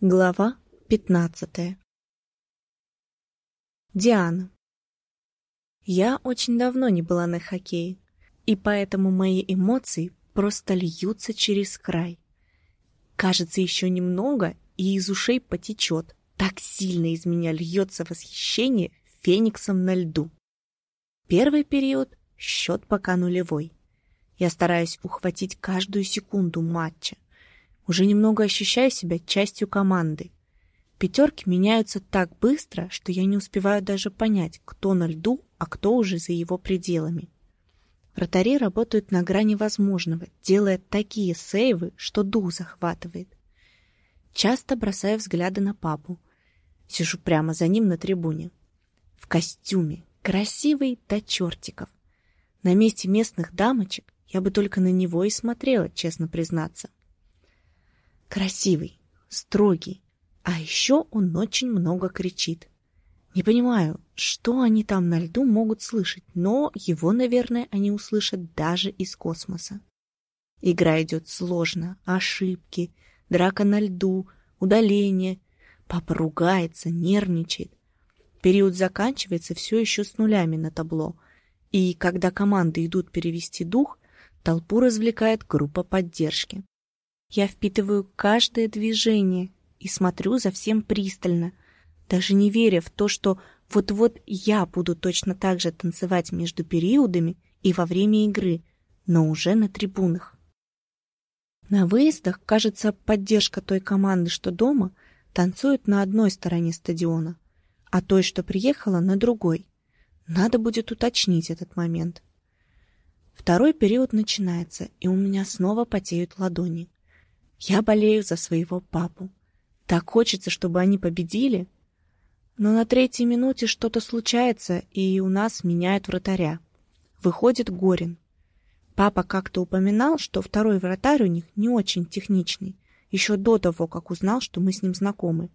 Глава пятнадцатая Диана Я очень давно не была на хоккее, и поэтому мои эмоции просто льются через край. Кажется, еще немного, и из ушей потечет. Так сильно из меня льется восхищение фениксом на льду. Первый период — счет пока нулевой. Я стараюсь ухватить каждую секунду матча. Уже немного ощущаю себя частью команды. Пятерки меняются так быстро, что я не успеваю даже понять, кто на льду, а кто уже за его пределами. Вратари работают на грани возможного, делая такие сейвы, что дух захватывает. Часто бросаю взгляды на папу. Сижу прямо за ним на трибуне. В костюме, красивый до чертиков. На месте местных дамочек я бы только на него и смотрела, честно признаться. Красивый, строгий, а еще он очень много кричит. Не понимаю, что они там на льду могут слышать, но его, наверное, они услышат даже из космоса. Игра идет сложно, ошибки, драка на льду, удаление. Папа ругается, нервничает. Период заканчивается все еще с нулями на табло. И когда команды идут перевести дух, толпу развлекает группа поддержки. Я впитываю каждое движение и смотрю за всем пристально, даже не веря в то, что вот-вот я буду точно так же танцевать между периодами и во время игры, но уже на трибунах. На выездах, кажется, поддержка той команды, что дома, танцует на одной стороне стадиона, а той, что приехала, на другой. Надо будет уточнить этот момент. Второй период начинается, и у меня снова потеют ладони. Я болею за своего папу. Так хочется, чтобы они победили. Но на третьей минуте что-то случается, и у нас меняют вратаря. Выходит Горин. Папа как-то упоминал, что второй вратарь у них не очень техничный, еще до того, как узнал, что мы с ним знакомы.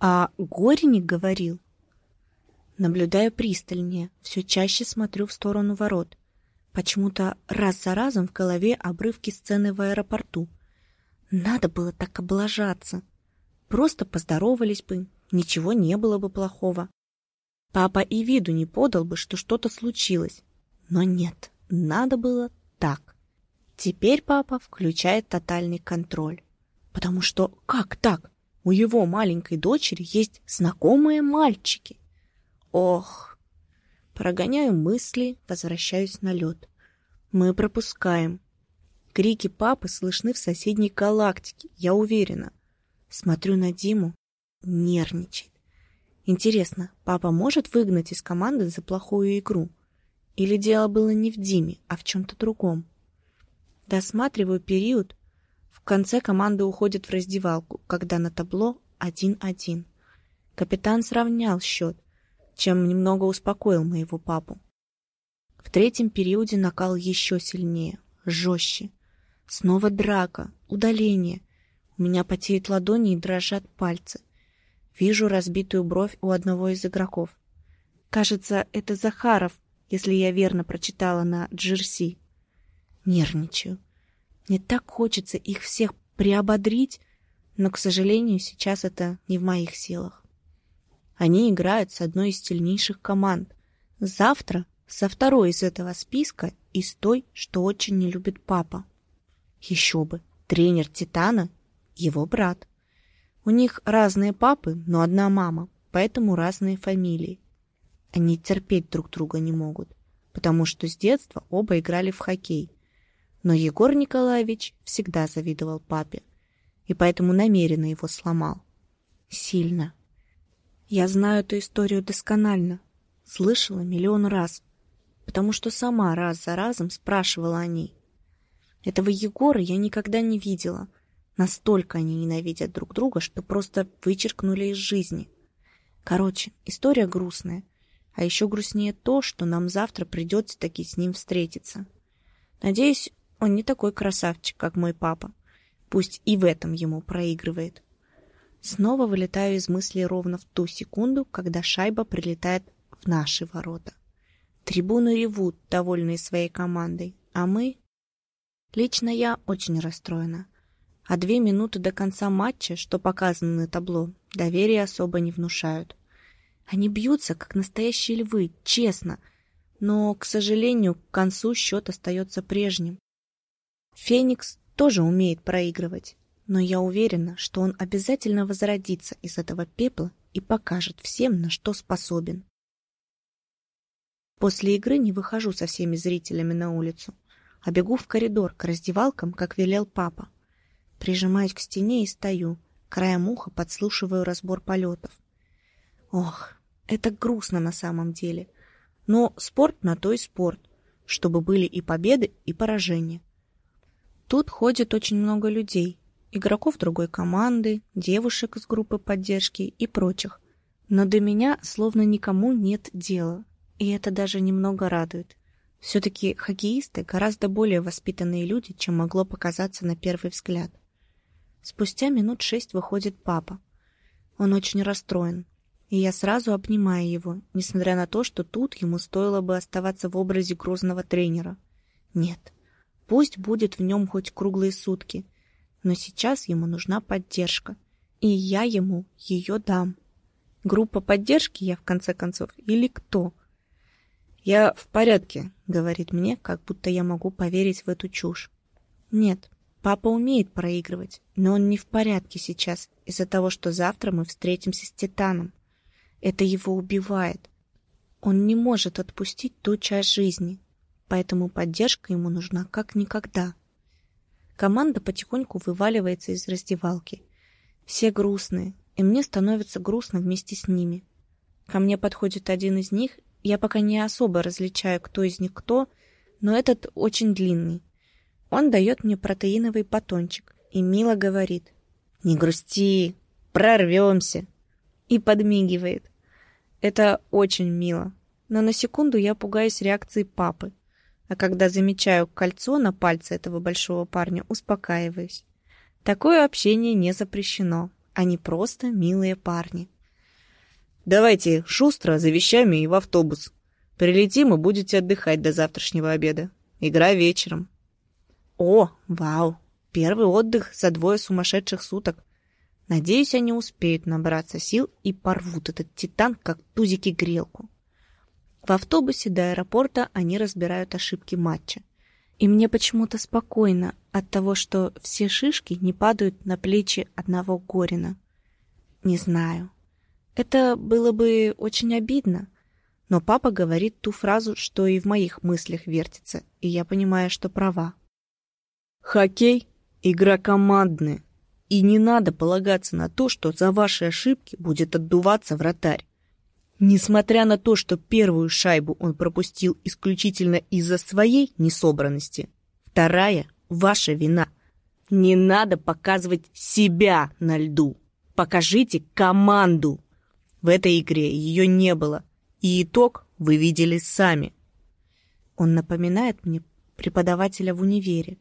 А Гориник говорил... Наблюдаю пристальнее, все чаще смотрю в сторону ворот. Почему-то раз за разом в голове обрывки сцены в аэропорту — надо было так облажаться. Просто поздоровались бы, ничего не было бы плохого. Папа и виду не подал бы, что что-то случилось. Но нет, надо было так. Теперь папа включает тотальный контроль. Потому что как так? У его маленькой дочери есть знакомые мальчики. Ох! Прогоняю мысли, возвращаюсь на лед. Мы пропускаем. Крики папы слышны в соседней галактике, я уверена. Смотрю на Диму, нервничает. Интересно, папа может выгнать из команды за плохую игру? Или дело было не в Диме, а в чем-то другом? Досматриваю период. В конце команда уходит в раздевалку, когда на табло 1-1. Капитан сравнял счет, чем немного успокоил моего папу. В третьем периоде накал еще сильнее, жестче. Снова драка, удаление. У меня потеют ладони и дрожат пальцы. Вижу разбитую бровь у одного из игроков. Кажется, это Захаров, если я верно прочитала на джерси. Нервничаю. Мне так хочется их всех приободрить, но, к сожалению, сейчас это не в моих силах. Они играют с одной из сильнейших команд. Завтра со второй из этого списка и с той, что очень не любит папа. Еще бы, тренер Титана — его брат. У них разные папы, но одна мама, поэтому разные фамилии. Они терпеть друг друга не могут, потому что с детства оба играли в хоккей. Но Егор Николаевич всегда завидовал папе, и поэтому намеренно его сломал. Сильно. Я знаю эту историю досконально, слышала миллион раз, потому что сама раз за разом спрашивала о ней. Этого Егора я никогда не видела. Настолько они ненавидят друг друга, что просто вычеркнули из жизни. Короче, история грустная. А еще грустнее то, что нам завтра придется таки с ним встретиться. Надеюсь, он не такой красавчик, как мой папа. Пусть и в этом ему проигрывает. Снова вылетаю из мыслей ровно в ту секунду, когда шайба прилетает в наши ворота. Трибуны ревут, довольные своей командой, а мы Лично я очень расстроена. А две минуты до конца матча, что показано на табло, доверия особо не внушают. Они бьются, как настоящие львы, честно. Но, к сожалению, к концу счет остается прежним. Феникс тоже умеет проигрывать, но я уверена, что он обязательно возродится из этого пепла и покажет всем, на что способен. После игры не выхожу со всеми зрителями на улицу, а бегу в коридор к раздевалкам, как велел папа. Прижимаюсь к стене и стою, краем уха подслушиваю разбор полетов. Ох, это грустно на самом деле. Но спорт на то и спорт, чтобы были и победы, и поражения. Тут ходит очень много людей, игроков другой команды, девушек из группы поддержки и прочих. Но до меня словно никому нет дела, и это даже немного радует. Все-таки хоккеисты гораздо более воспитанные люди, чем могло показаться на первый взгляд. Спустя минут шесть выходит папа. Он очень расстроен, и я сразу обнимаю его, несмотря на то, что тут ему стоило бы оставаться в образе грозного тренера. Нет, пусть будет в нем хоть круглые сутки, но сейчас ему нужна поддержка, и я ему ее дам. Группа поддержки я, в конце концов, или кто? «Я в порядке», — говорит мне, как будто я могу поверить в эту чушь. Нет, папа умеет проигрывать, но он не в порядке сейчас из-за того, что завтра мы встретимся с Титаном. Это его убивает. Он не может отпустить ту часть жизни, поэтому поддержка ему нужна как никогда. Команда потихоньку вываливается из раздевалки. Все грустные, и мне становится грустно вместе с ними. Ко мне подходит один из них, я пока не особо различаю, кто из них кто, но этот очень длинный. Он дает мне протеиновый батончик и мило говорит «Не грусти, прорвемся!» и подмигивает. Это очень мило, но на секунду я пугаюсь реакции папы а когда замечаю кольцо на пальце этого большого парня, успокаиваюсь. Такое общение не запрещено. Они просто милые парни. «Давайте шустро за вещами и в автобус. Прилетим и будете отдыхать до завтрашнего обеда. Игра вечером». «О, вау! Первый отдых за двое сумасшедших суток. Надеюсь, они успеют набраться сил и порвут этот титан, как тузики грелку. В автобусе до аэропорта они разбирают ошибки матча. И мне почему-то спокойно от того, что все шишки не падают на плечи одного Горина. Не знаю. Это было бы очень обидно. Но папа говорит ту фразу, что и в моих мыслях вертится, и я понимаю, что права. Хоккей — игра командная, и не надо полагаться на то, что за ваши ошибки будет отдуваться вратарь. Несмотря на то, что первую шайбу он пропустил исключительно из-за своей несобранности, вторая — ваша вина. Не надо показывать себя на льду. Покажите команду. В этой игре ее не было, и итог вы видели сами. Он напоминает мне преподавателя в универе,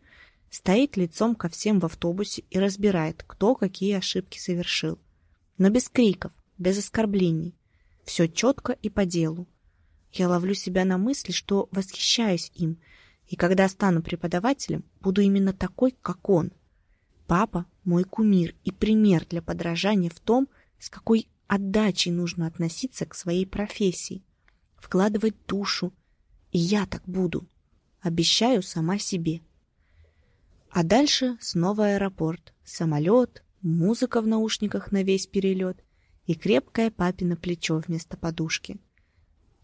стоит лицом ко всем в автобусе и разбирает, кто какие ошибки совершил. Но без криков, без оскорблений. Все четко и по делу. Я ловлю себя на мысли, что восхищаюсь им, и когда стану преподавателем, буду именно такой, как он. Папа — мой кумир и пример для подражания в том, с какой отдачей нужно относиться к своей профессии, вкладывать душу. И я так буду. Обещаю сама себе. А дальше снова аэропорт, самолет, музыка в наушниках на весь перелет и крепкое папино плечо вместо подушки.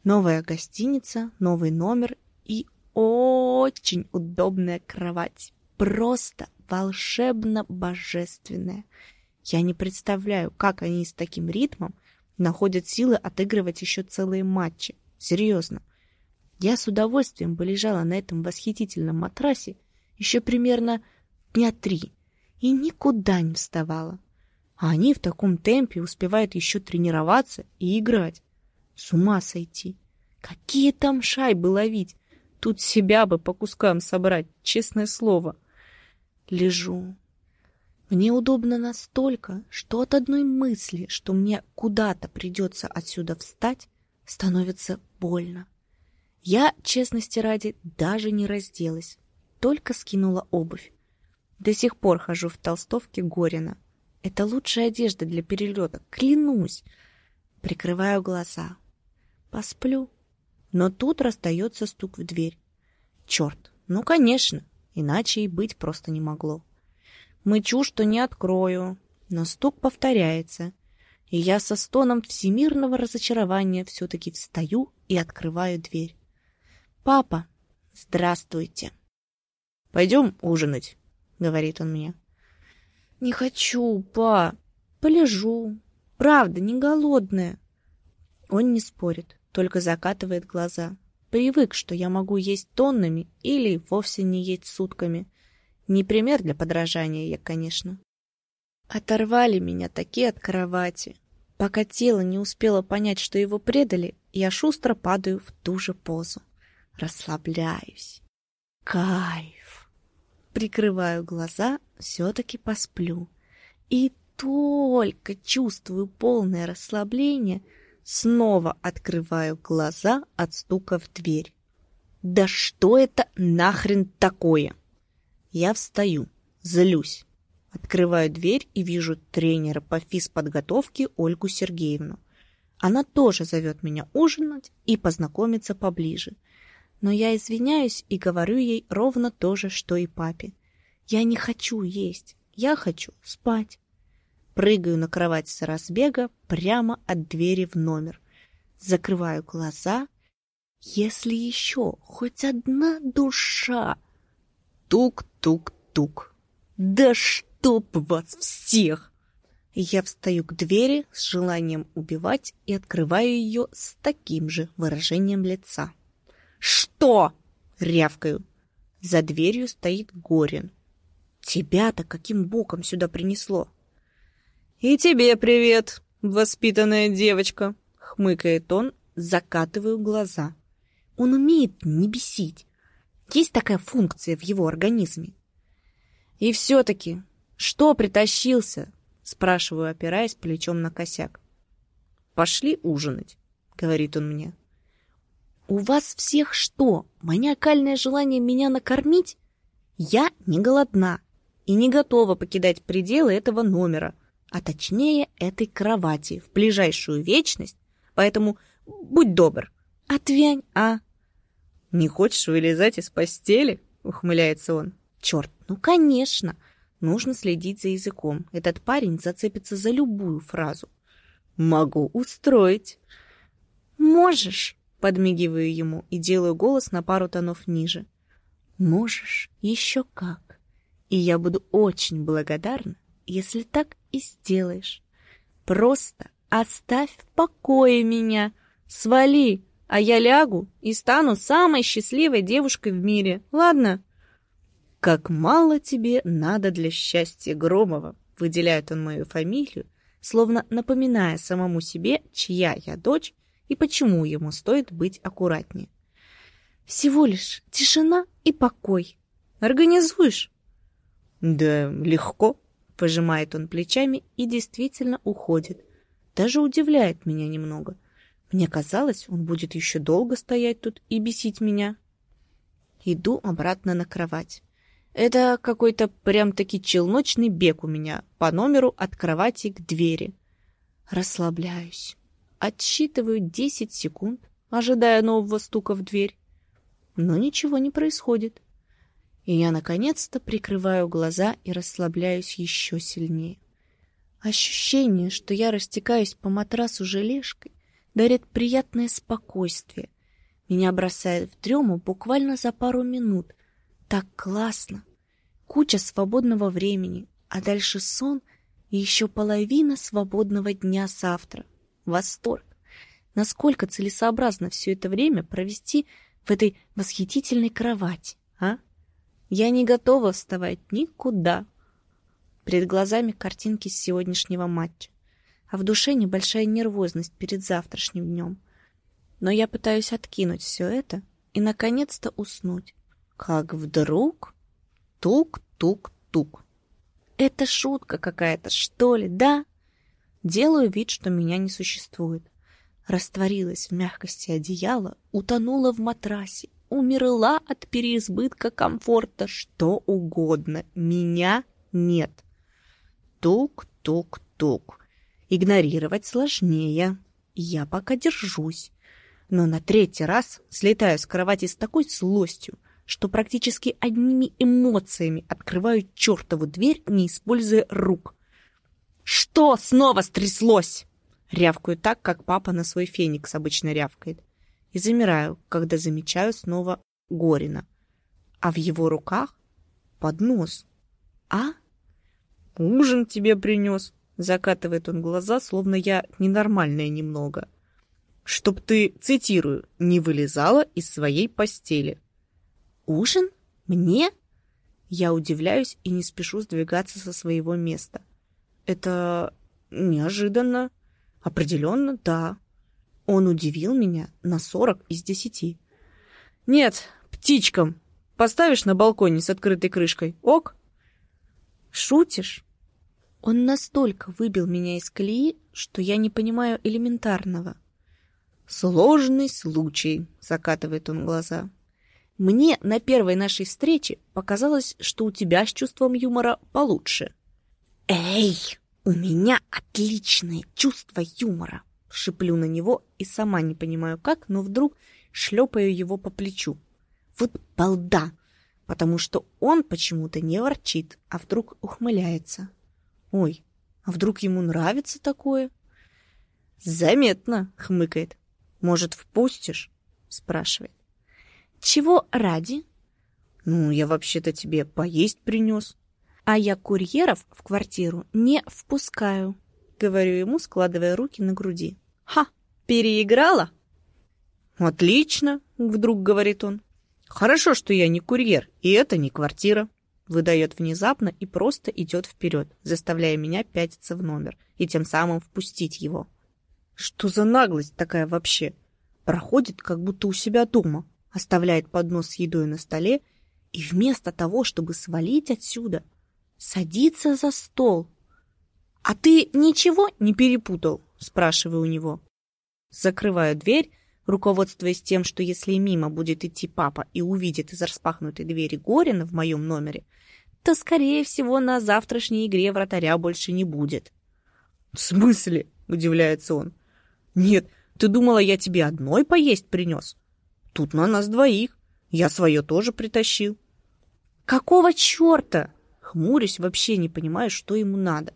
Новая гостиница, новый номер и очень удобная кровать. Просто волшебно-божественная. Я не представляю, как они с таким ритмом находят силы отыгрывать еще целые матчи. Серьезно. Я с удовольствием бы лежала на этом восхитительном матрасе еще примерно дня три и никуда не вставала. А они в таком темпе успевают еще тренироваться и играть. С ума сойти. Какие там шайбы ловить? Тут себя бы по кускам собрать, честное слово. Лежу. Мне удобно настолько, что от одной мысли, что мне куда-то придется отсюда встать, становится больно. Я, честности ради, даже не разделась, только скинула обувь. До сих пор хожу в толстовке Горина. Это лучшая одежда для перелета, клянусь. Прикрываю глаза. Посплю. Но тут раздается стук в дверь. Черт, ну конечно, иначе и быть просто не могло. Мычу, что не открою, но стук повторяется, и я со стоном всемирного разочарования все-таки встаю и открываю дверь. «Папа, здравствуйте!» «Пойдем ужинать», — говорит он мне. «Не хочу, па. Полежу. Правда, не голодная». Он не спорит, только закатывает глаза. Привык, что я могу есть тоннами или вовсе не есть сутками. Не пример для подражания я, конечно. Оторвали меня такие от кровати. Пока тело не успело понять, что его предали, я шустро падаю в ту же позу. Расслабляюсь. Кайф. Прикрываю глаза, все-таки посплю. И только чувствую полное расслабление, снова открываю глаза от стука в дверь. Да что это нахрен такое? Я встаю, злюсь. Открываю дверь и вижу тренера по физподготовке Ольгу Сергеевну. Она тоже зовет меня ужинать и познакомиться поближе. Но я извиняюсь и говорю ей ровно то же, что и папе. Я не хочу есть, я хочу спать. Прыгаю на кровать с разбега прямо от двери в номер. Закрываю глаза. Если еще хоть одна душа... Тук-тук-тук. Да чтоб вас всех! Я встаю к двери с желанием убивать и открываю ее с таким же выражением лица. «Что?» — рявкаю. За дверью стоит Горин. «Тебя-то каким боком сюда принесло?» «И тебе привет, воспитанная девочка!» — хмыкает он, закатываю глаза. Он умеет не бесить. Есть такая функция в его организме. И все-таки, что притащился? Спрашиваю, опираясь плечом на косяк. Пошли ужинать, говорит он мне. У вас всех что, маниакальное желание меня накормить? Я не голодна и не готова покидать пределы этого номера, а точнее этой кровати в ближайшую вечность, поэтому будь добр, отвянь, а? «Не хочешь вылезать из постели?» — ухмыляется он. «Черт, ну конечно! Нужно следить за языком. Этот парень зацепится за любую фразу». «Могу устроить». «Можешь?» — подмигиваю ему и делаю голос на пару тонов ниже. «Можешь еще как. И я буду очень благодарна, если так и сделаешь. Просто оставь в покое меня. Свали!» А я лягу и стану самой счастливой девушкой в мире, ладно? Как мало тебе надо для счастья Громова, выделяет он мою фамилию, словно напоминая самому себе, чья я дочь и почему ему стоит быть аккуратнее. Всего лишь тишина и покой. Организуешь? Да, легко, пожимает он плечами и действительно уходит. Даже удивляет меня немного — мне казалось, он будет еще долго стоять тут и бесить меня. Иду обратно на кровать. Это какой-то прям-таки челночный бег у меня по номеру от кровати к двери. Расслабляюсь. Отсчитываю 10 секунд, ожидая нового стука в дверь. Но ничего не происходит. И я наконец-то прикрываю глаза и расслабляюсь еще сильнее. Ощущение, что я растекаюсь по матрасу желешкой, дарит приятное спокойствие. Меня бросает в дрему буквально за пару минут. Так классно. Куча свободного времени, а дальше сон и еще половина свободного дня завтра. Восторг. Насколько целесообразно все это время провести в этой восхитительной кровати, а? Я не готова вставать никуда. Перед глазами картинки сегодняшнего матча а в душе небольшая нервозность перед завтрашним днем. Но я пытаюсь откинуть все это и, наконец-то, уснуть. Как вдруг... Тук-тук-тук. Это шутка какая-то, что ли, да? Делаю вид, что меня не существует. Растворилась в мягкости одеяла, утонула в матрасе умерла от переизбытка комфорта, что угодно. Меня нет. Тук-тук-тук. Игнорировать сложнее. Я пока держусь. Но на третий раз слетаю с кровати с такой злостью, что практически одними эмоциями открываю чертову дверь, не используя рук. «Что снова стряслось?» Рявкаю так, как папа на свой феникс обычно рявкает. И замираю, когда замечаю снова Горина. А в его руках поднос. «А?» «Ужин тебе принес», — закатывает он глаза, словно я ненормальная немного. «Чтоб ты, цитирую, не вылезала из своей постели». «Ужин? Мне?» Я удивляюсь и не спешу сдвигаться со своего места. «Это неожиданно. Определенно, да. Он удивил меня на сорок из десяти. «Нет, птичкам. Поставишь на балконе с открытой крышкой. Ок?» «Шутишь?» Он настолько выбил меня из колеи, что я не понимаю элементарного. «Сложный случай», — закатывает он глаза. «Мне на первой нашей встрече показалось, что у тебя с чувством юмора получше». «Эй, у меня отличное чувство юмора!» Шиплю на него и сама не понимаю как, но вдруг шлепаю его по плечу. Вот балда! Потому что он почему-то не ворчит, а вдруг ухмыляется. Ой, а вдруг ему нравится такое? Заметно, хмыкает. Может, впустишь? Спрашивает. Чего ради? Ну, я вообще-то тебе поесть принес. А я курьеров в квартиру не впускаю, говорю ему, складывая руки на груди. Ха, переиграла? Отлично, вдруг говорит он. Хорошо, что я не курьер, и это не квартира выдает внезапно и просто идет вперед, заставляя меня пятиться в номер и тем самым впустить его. Что за наглость такая вообще? Проходит, как будто у себя дома, оставляет поднос с едой на столе и вместо того, чтобы свалить отсюда, садится за стол. «А ты ничего не перепутал?» – спрашиваю у него. Закрываю дверь, руководствуясь тем, что если мимо будет идти папа и увидит из распахнутой двери Горина в моем номере, то, скорее всего, на завтрашней игре вратаря больше не будет. «В смысле?» — удивляется он. «Нет, ты думала, я тебе одной поесть принес? Тут на нас двоих. Я свое тоже притащил». «Какого черта?» Хмурюсь, вообще не понимаю, что ему надо.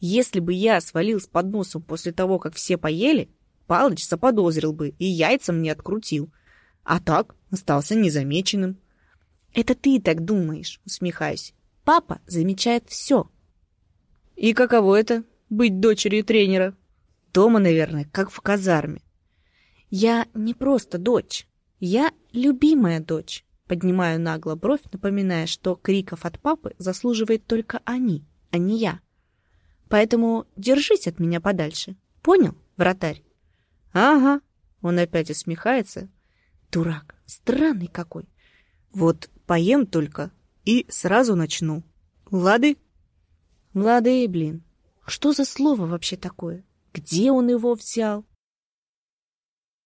Если бы я свалил с подносом после того, как все поели, Палыч заподозрил бы и яйцам не открутил. А так остался незамеченным. «Это ты так думаешь», — усмехаюсь. «Папа замечает все». «И каково это — быть дочерью тренера?» «Дома, наверное, как в казарме». «Я не просто дочь. Я любимая дочь». Поднимаю нагло бровь, напоминая, что криков от папы заслуживает только они, а не я. Поэтому держись от меня подальше. Понял, вратарь? Ага. Он опять усмехается. Дурак. Странный какой. Вот Поем только и сразу начну. Лады? Лады, блин. Что за слово вообще такое? Где он его взял?